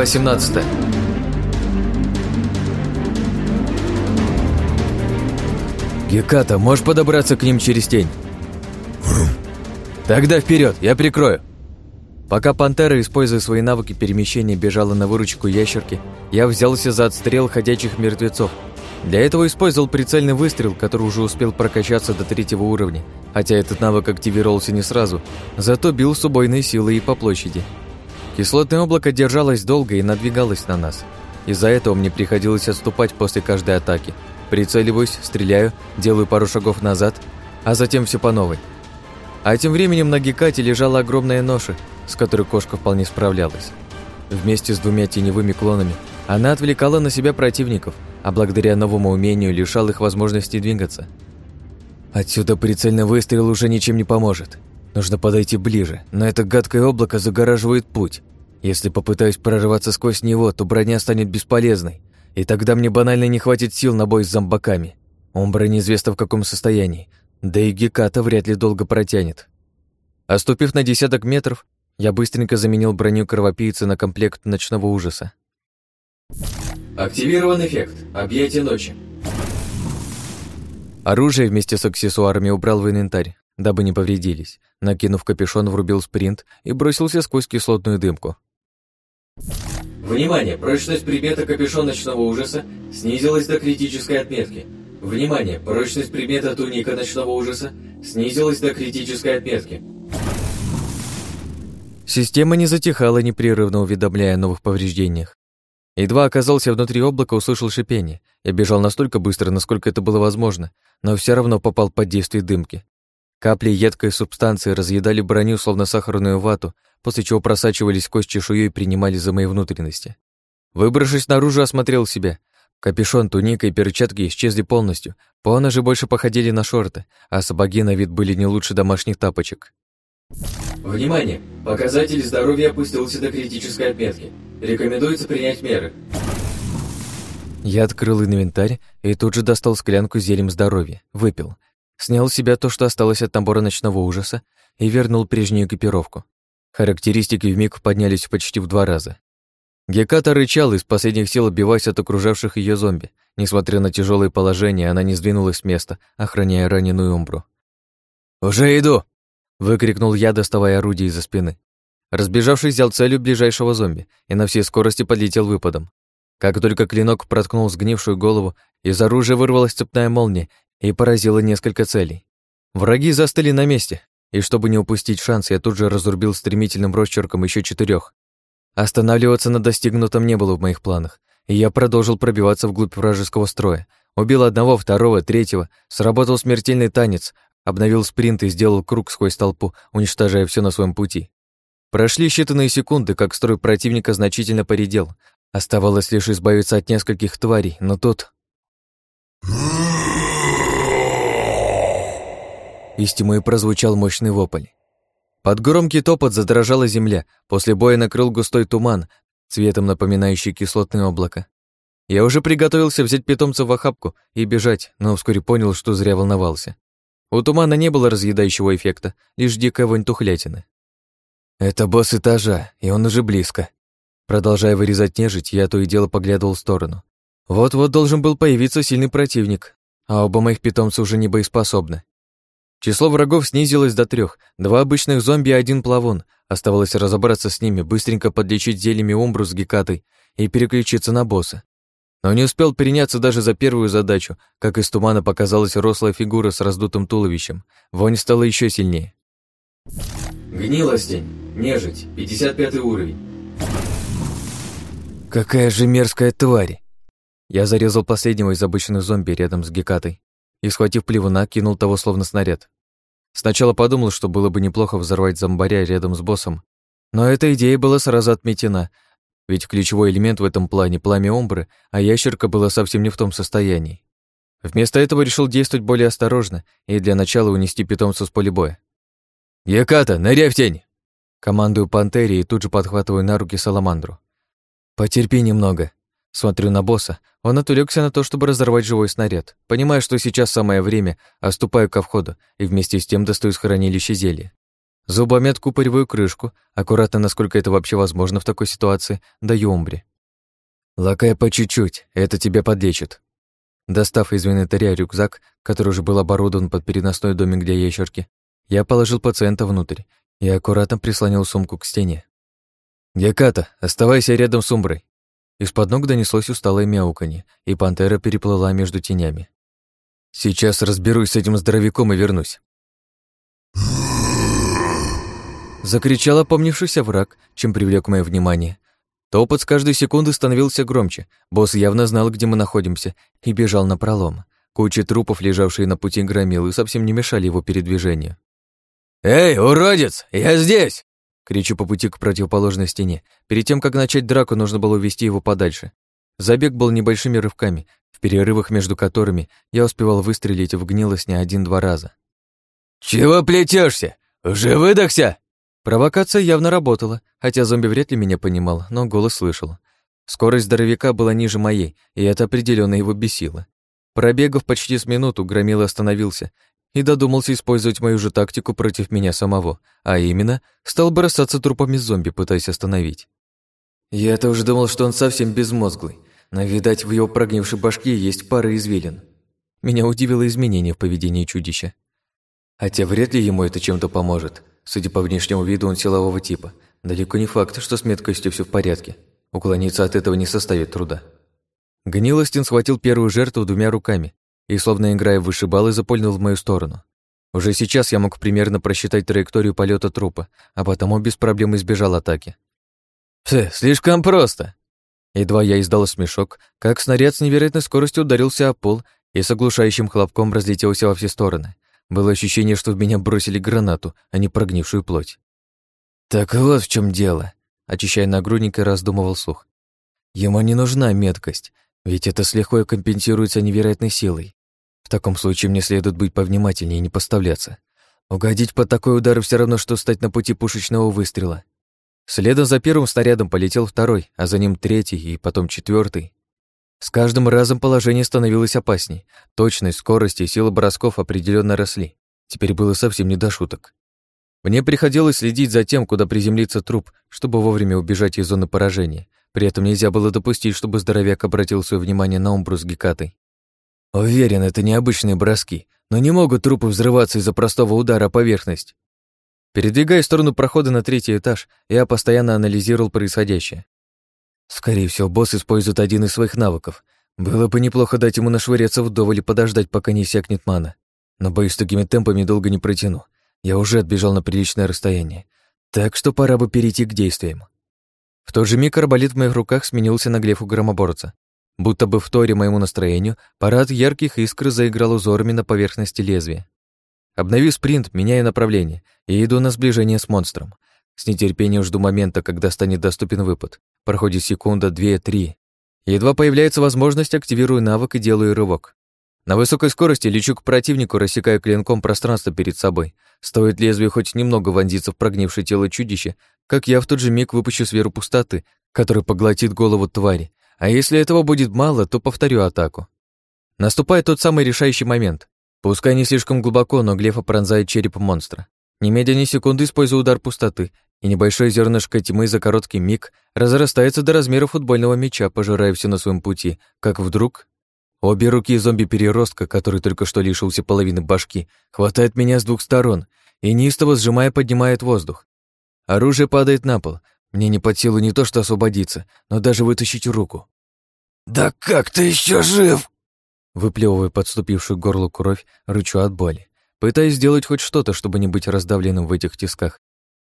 Глава 17 Геката, можешь подобраться к ним через тень? Тогда вперед, я прикрою. Пока пантера, используя свои навыки перемещения, бежала на выручку ящерки, я взялся за отстрел ходячих мертвецов. Для этого использовал прицельный выстрел, который уже успел прокачаться до третьего уровня, хотя этот навык активировался не сразу, зато бил с убойной силой и по площади. Кислотное облако держалось долго и надвигалось на нас. Из-за этого мне приходилось отступать после каждой атаки. Прицеливаюсь, стреляю, делаю пару шагов назад, а затем все по новой. А тем временем на Гекате лежала огромная ноша, с которой кошка вполне справлялась. Вместе с двумя теневыми клонами она отвлекала на себя противников, а благодаря новому умению лишал их возможности двигаться. Отсюда прицельный выстрел уже ничем не поможет. Нужно подойти ближе, но это гадкое облако загораживает путь. Если попытаюсь прорываться сквозь него, то броня станет бесполезной, и тогда мне банально не хватит сил на бой с зомбаками. Умбра неизвестно в каком состоянии, да и Геката вряд ли долго протянет. Оступив на десяток метров, я быстренько заменил броню кровопийца на комплект ночного ужаса. Активирован эффект «Объятие ночи». Оружие вместе с аксессуарами убрал в инвентарь, дабы не повредились. Накинув капюшон, врубил спринт и бросился сквозь кислотную дымку. Внимание! Прочность предмета капюшон ночного ужаса снизилась до критической отметки. Внимание! Прочность предмета туника ночного ужаса снизилась до критической отметки. Система не затихала, непрерывно уведомляя о новых повреждениях. Едва оказался внутри облака, услышал шипение. Я бежал настолько быстро, насколько это было возможно, но все равно попал под действие дымки. Капли едкой субстанции разъедали броню, словно сахарную вату, после чего просачивались сквозь чешую и принимали за мои внутренности. Выбравшись наружу, осмотрел себя. Капюшон, туника и перчатки исчезли полностью. Поны же больше походили на шорты, а сапоги на вид были не лучше домашних тапочек. Внимание! Показатель здоровья опустился до критической отметки. Рекомендуется принять меры. Я открыл инвентарь и тут же достал склянку с зельем здоровья, выпил — снял с себя то, что осталось от набора ночного ужаса, и вернул прежнюю экипировку. Характеристики вмиг поднялись почти в два раза. Геката рычал из последних сил, отбиваясь от окружавших ее зомби. Несмотря на тяжелое положение, она не сдвинулась с места, охраняя раненую умбру. «Уже иду!» — выкрикнул я, доставая орудие из-за спины. Разбежавшись, взял целью ближайшего зомби и на всей скорости подлетел выпадом. Как только клинок проткнул сгнившую голову, из оружия вырвалась цепная молния и поразила несколько целей. Враги застыли на месте, и чтобы не упустить шанс, я тут же разрубил стремительным росчерком еще четырех. Останавливаться на достигнутом не было в моих планах, и я продолжил пробиваться вглубь вражеского строя. Убил одного, второго, третьего, сработал смертельный танец, обновил спринт и сделал круг сквозь толпу, уничтожая все на своем пути. Прошли считанные секунды, как строй противника значительно поредел. Оставалось лишь избавиться от нескольких тварей, но тут... Из тьмы прозвучал мощный вопль. Под громкий топот задрожала земля, после боя накрыл густой туман, цветом напоминающий кислотное облако. Я уже приготовился взять питомца в охапку и бежать, но вскоре понял, что зря волновался. У тумана не было разъедающего эффекта, лишь дикая вонь тухлятины. «Это босс этажа, и он уже близко». Продолжая вырезать нежить, я то и дело поглядывал в сторону. Вот-вот должен был появиться сильный противник, а оба моих питомца уже не боеспособны. Число врагов снизилось до трех, два обычных зомби и один плавун. Оставалось разобраться с ними, быстренько подлечить зельями умбру с гекатой и переключиться на босса. Но не успел переняться даже за первую задачу, как из тумана показалась рослая фигура с раздутым туловищем. Вонь стала еще сильнее. Гнилостень, нежить, 55 уровень. Какая же мерзкая тварь! Я зарезал последнего из обычных зомби рядом с гекатой и, схватив плевуна, кинул того словно снаряд. Сначала подумал, что было бы неплохо взорвать зомбаря рядом с боссом, но эта идея была сразу отметена, ведь ключевой элемент в этом плане — пламя омбры, а ящерка была совсем не в том состоянии. Вместо этого решил действовать более осторожно и для начала унести питомца с поля боя. «Яката, ныряй в тень!» Командую пантере и тут же подхватываю на руки саламандру. «Потерпи немного», Смотрю на босса. Он отвлекся на то, чтобы разорвать живой снаряд. Понимаю, что сейчас самое время, оступаю ко входу и вместе с тем достаю из хранилища зелья. Зубами откупориваю крышку, аккуратно, насколько это вообще возможно в такой ситуации, даю умбре. Лакай по чуть-чуть, это тебя подлечит. Достав из инвентаря рюкзак, который уже был оборудован под переносной домик для ящерки, я положил пациента внутрь и аккуратно прислонил сумку к стене. «Геката, оставайся рядом с умброй!» Из-под ног донеслось усталое мяуканье, и пантера переплыла между тенями. «Сейчас разберусь с этим здоровяком и вернусь». Закричал опомнившийся враг, чем привлек мое внимание. Топот с каждой секунды становился громче. Босс явно знал, где мы находимся, и бежал на пролом. Куча трупов, лежавшие на пути громилы, совсем не мешали его передвижению. «Эй, уродец, я здесь!» Кричу по пути к противоположной стене. Перед тем, как начать драку, нужно было увести его подальше. Забег был небольшими рывками, в перерывах между которыми я успевал выстрелить в гнилость не один-два раза. «Чего плетешься? Уже выдохся?» Провокация явно работала, хотя зомби вряд ли меня понимал, но голос слышал. Скорость здоровяка была ниже моей, и это определенно его бесило. Пробегав почти с минуту, Громила остановился и додумался использовать мою же тактику против меня самого, а именно, стал бросаться трупами зомби, пытаясь остановить. Я-то уже думал, что он совсем безмозглый, но, видать, в его прогнившей башке есть пара извилин. Меня удивило изменение в поведении чудища. Хотя вряд ли ему это чем-то поможет. Судя по внешнему виду, он силового типа. Далеко не факт, что с меткостью все в порядке. Уклониться от этого не составит труда. Гнилостин схватил первую жертву двумя руками и, словно играя в вышибалы, запольнул в мою сторону. Уже сейчас я мог примерно просчитать траекторию полета трупа, а потому без проблем избежал атаки. «Фе, слишком просто!» Едва я издал смешок, как снаряд с невероятной скоростью ударился о пол и с оглушающим хлопком разлетелся во все стороны. Было ощущение, что в меня бросили гранату, а не прогнившую плоть. «Так вот в чем дело», — очищая нагрудник и раздумывал слух. «Ему не нужна меткость, ведь это с легко компенсируется невероятной силой. В таком случае мне следует быть повнимательнее и не поставляться. Угодить под такой удар все равно, что стать на пути пушечного выстрела. Следом за первым снарядом полетел второй, а за ним третий и потом четвертый. С каждым разом положение становилось опасней. Точность, скорость и сила бросков определенно росли. Теперь было совсем не до шуток. Мне приходилось следить за тем, куда приземлится труп, чтобы вовремя убежать из зоны поражения. При этом нельзя было допустить, чтобы здоровяк обратил свое внимание на умбру с гекатой. Уверен, это необычные броски, но не могут трупы взрываться из-за простого удара о поверхность. Передвигая в сторону прохода на третий этаж, я постоянно анализировал происходящее. Скорее всего, босс использует один из своих навыков. Было бы неплохо дать ему нашвыряться вдоволь и подождать, пока не иссякнет мана. Но, боюсь, такими темпами долго не протяну. Я уже отбежал на приличное расстояние. Так что пора бы перейти к действиям. В тот же миг арбалет в моих руках сменился на глефу громоборца. Будто бы в торе моему настроению, парад ярких искр заиграл узорами на поверхности лезвия. Обновив спринт, меняя направление, и иду на сближение с монстром. С нетерпением жду момента, когда станет доступен выпад. Проходит секунда, две, три. Едва появляется возможность, активирую навык и делаю рывок. На высокой скорости лечу к противнику, рассекая клинком пространство перед собой. Стоит лезвию хоть немного вонзиться в прогнившее тело чудища, как я в тот же миг выпущу сферу пустоты, которая поглотит голову твари, а если этого будет мало, то повторю атаку. Наступает тот самый решающий момент. Пускай не слишком глубоко, но Глефа пронзает череп монстра. Немедленно секунды использую удар пустоты, и небольшое зернышко тьмы за короткий миг разрастается до размера футбольного мяча, пожирая все на своем пути, как вдруг... Обе руки зомби-переростка, который только что лишился половины башки, хватает меня с двух сторон и неистово сжимая поднимает воздух. Оружие падает на пол, мне не под силу не то что освободиться, но даже вытащить руку. «Да как ты еще жив?» Выплевывая подступившую к горлу кровь, рычу от боли, пытаясь сделать хоть что-то, чтобы не быть раздавленным в этих тисках.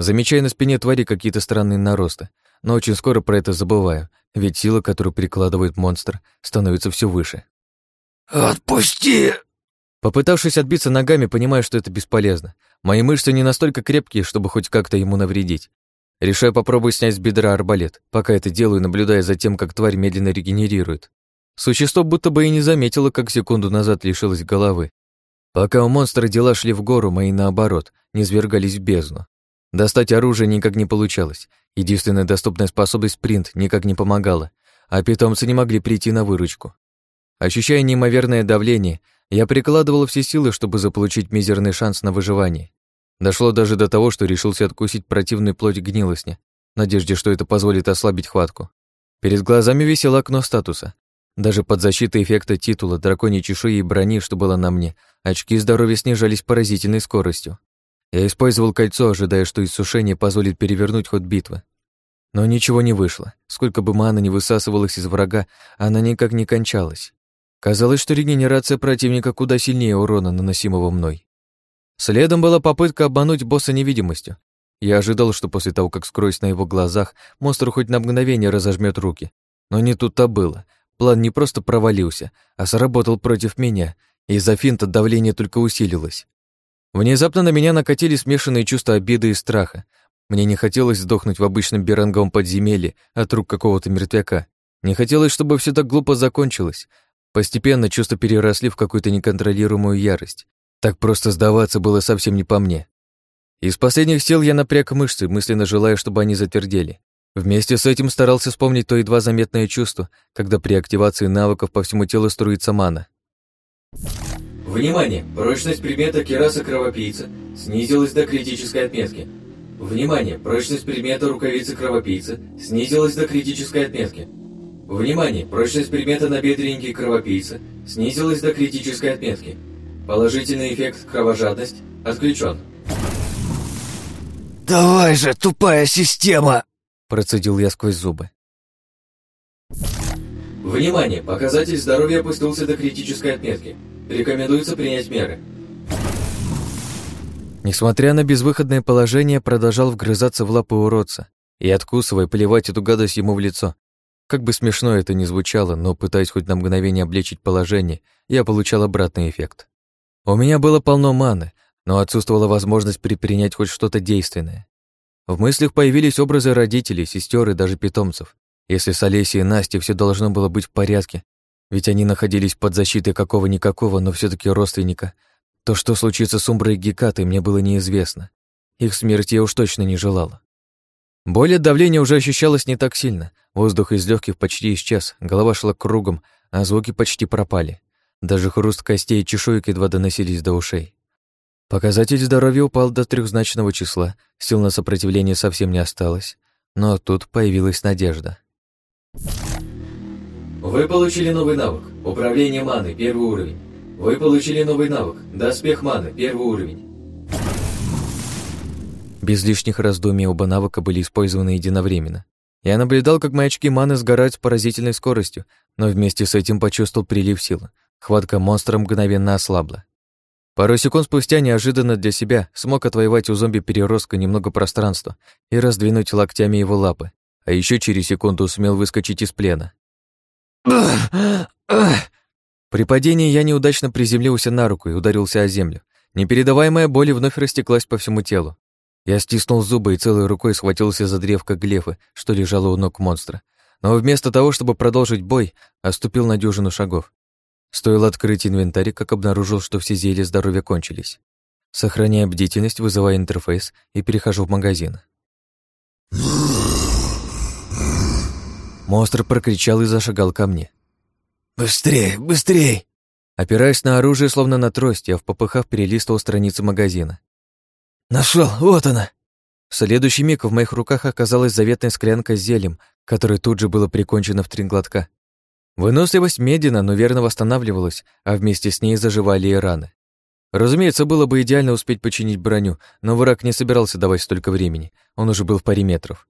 Замечаю на спине твари какие-то странные наросты, но очень скоро про это забываю, ведь сила, которую прикладывает монстр, становится все выше. «Отпусти!» Попытавшись отбиться ногами, понимаю, что это бесполезно. Мои мышцы не настолько крепкие, чтобы хоть как-то ему навредить. Решаю попробовать снять с бедра арбалет, пока это делаю, наблюдая за тем, как тварь медленно регенерирует. Существо будто бы и не заметило, как секунду назад лишилось головы. Пока у монстра дела шли в гору, мои наоборот, не свергались в бездну. Достать оружие никак не получалось. Единственная доступная способность спринт никак не помогала, а питомцы не могли прийти на выручку. Ощущая неимоверное давление, я прикладывал все силы, чтобы заполучить мизерный шанс на выживание. Дошло даже до того, что решился откусить противную плоть гнилостня, в надежде, что это позволит ослабить хватку. Перед глазами висело окно статуса. Даже под защитой эффекта титула, драконьей чешуи и брони, что было на мне, очки здоровья снижались поразительной скоростью. Я использовал кольцо, ожидая, что иссушение позволит перевернуть ход битвы. Но ничего не вышло. Сколько бы маны не высасывалась из врага, она никак не кончалась. Казалось, что регенерация противника куда сильнее урона, наносимого мной. Следом была попытка обмануть босса невидимостью. Я ожидал, что после того, как скроюсь на его глазах, монстр хоть на мгновение разожмет руки. Но не тут-то было. План не просто провалился, а сработал против меня, и из-за финта давление только усилилось. Внезапно на меня накатили смешанные чувства обиды и страха. Мне не хотелось сдохнуть в обычном беранговом подземелье от рук какого-то мертвяка. Не хотелось, чтобы все так глупо закончилось. Постепенно чувства переросли в какую-то неконтролируемую ярость. Так просто сдаваться было совсем не по мне. Из последних сил я напряг мышцы, мысленно желая, чтобы они затвердели. Вместе с этим старался вспомнить то едва заметное чувство, когда при активации навыков по всему телу струится мана. Внимание! Прочность предмета кераса кровопийца снизилась до критической отметки. Внимание! Прочность предмета рукавицы кровопийца снизилась до критической отметки. Внимание! Прочность предмета набедренники кровопийца снизилась до критической отметки. Положительный эффект кровожадность отключен. «Давай же, тупая система!» Процедил я сквозь зубы. Внимание! Показатель здоровья опустился до критической отметки. Рекомендуется принять меры. Несмотря на безвыходное положение, продолжал вгрызаться в лапы уродца и, откусывая, поливать эту гадость ему в лицо. Как бы смешно это ни звучало, но, пытаясь хоть на мгновение облегчить положение, я получал обратный эффект. У меня было полно маны, но отсутствовала возможность предпринять хоть что-то действенное. В мыслях появились образы родителей, сестер и даже питомцев. Если с Олесей и Настей все должно было быть в порядке, ведь они находились под защитой какого-никакого, но все таки родственника, то что случится с Умброй и Гекатой, мне было неизвестно. Их смерти я уж точно не желала. Боль от давления уже ощущалась не так сильно. Воздух из легких почти исчез, голова шла кругом, а звуки почти пропали. Даже хруст костей и чешуек едва доносились до ушей. Показатель здоровья упал до трехзначного числа, сил на сопротивление совсем не осталось, но тут появилась надежда. Вы получили новый навык «Управление маны» первый уровень. Вы получили новый навык «Доспех маны» первый уровень. Без лишних раздумий оба навыка были использованы единовременно. Я наблюдал, как мои очки маны сгорают с поразительной скоростью, но вместе с этим почувствовал прилив силы. Хватка монстра мгновенно ослабла. Пару секунд спустя неожиданно для себя смог отвоевать у зомби-переростка немного пространства и раздвинуть локтями его лапы, а еще через секунду сумел выскочить из плена. При падении я неудачно приземлился на руку и ударился о землю. Непередаваемая боль вновь растеклась по всему телу. Я стиснул зубы и целой рукой схватился за древко глефы, что лежало у ног монстра. Но вместо того, чтобы продолжить бой, оступил на дюжину шагов. Стоило открыть инвентарь, как обнаружил, что все зелья здоровья кончились. Сохраняя бдительность, вызываю интерфейс и перехожу в магазин. Монстр прокричал и зашагал ко мне. «Быстрее, быстрее!» Опираясь на оружие, словно на трость, я в попыхах перелистывал страницы магазина. Нашел, вот она!» В следующий миг в моих руках оказалась заветная склянка с зельем, которое тут же было прикончено в три глотка. Выносливость медленно, но верно восстанавливалась, а вместе с ней заживали и раны. Разумеется, было бы идеально успеть починить броню, но враг не собирался давать столько времени, он уже был в паре метров.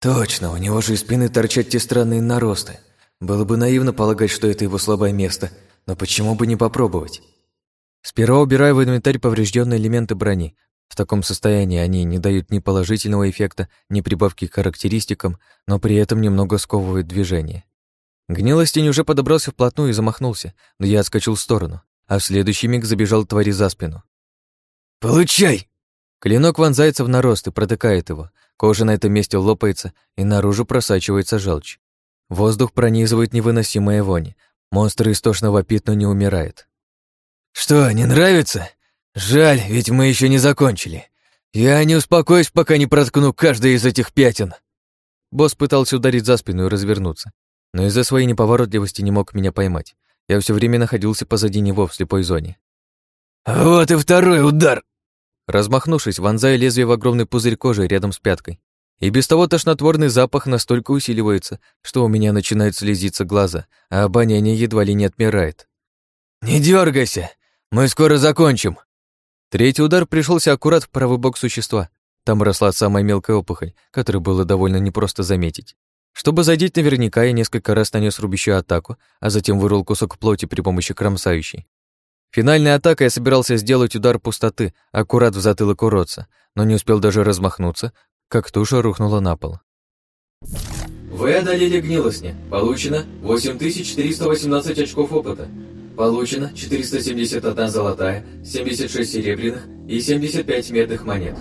«Точно, у него же из спины торчат те странные наросты. Было бы наивно полагать, что это его слабое место, но почему бы не попробовать?» Сперва убираю в инвентарь поврежденные элементы брони. В таком состоянии они не дают ни положительного эффекта, ни прибавки к характеристикам, но при этом немного сковывают движение. Гнилостень уже подобрался вплотную и замахнулся, но я отскочил в сторону, а в следующий миг забежал твари за спину. «Получай!» Клинок вонзается в нарост и протыкает его. Кожа на этом месте лопается, и наружу просачивается желчь. Воздух пронизывает невыносимая вонь. Монстр истошно вопит, но не умирает. «Что, не нравится? Жаль, ведь мы еще не закончили. Я не успокоюсь, пока не проткну каждый из этих пятен». Босс пытался ударить за спину и развернуться, но из-за своей неповоротливости не мог меня поймать. Я все время находился позади него в слепой зоне. «Вот и второй удар!» размахнувшись, вонзая лезвие в огромный пузырь кожи рядом с пяткой. И без того тошнотворный запах настолько усиливается, что у меня начинают слезиться глаза, а обоняние едва ли не отмирает. «Не дергайся, мы скоро закончим!» Третий удар пришелся аккурат в правый бок существа. Там росла самая мелкая опухоль, которую было довольно непросто заметить. Чтобы задеть наверняка, я несколько раз нанес рубящую атаку, а затем вырвал кусок плоти при помощи кромсающей. Финальной атакой я собирался сделать удар пустоты, аккурат в затылок уродца, но не успел даже размахнуться, как туша рухнула на пол. Вы одолели гнилостня. Получено 8318 очков опыта. Получено 471 золотая, 76 серебряных и 75 медных монет.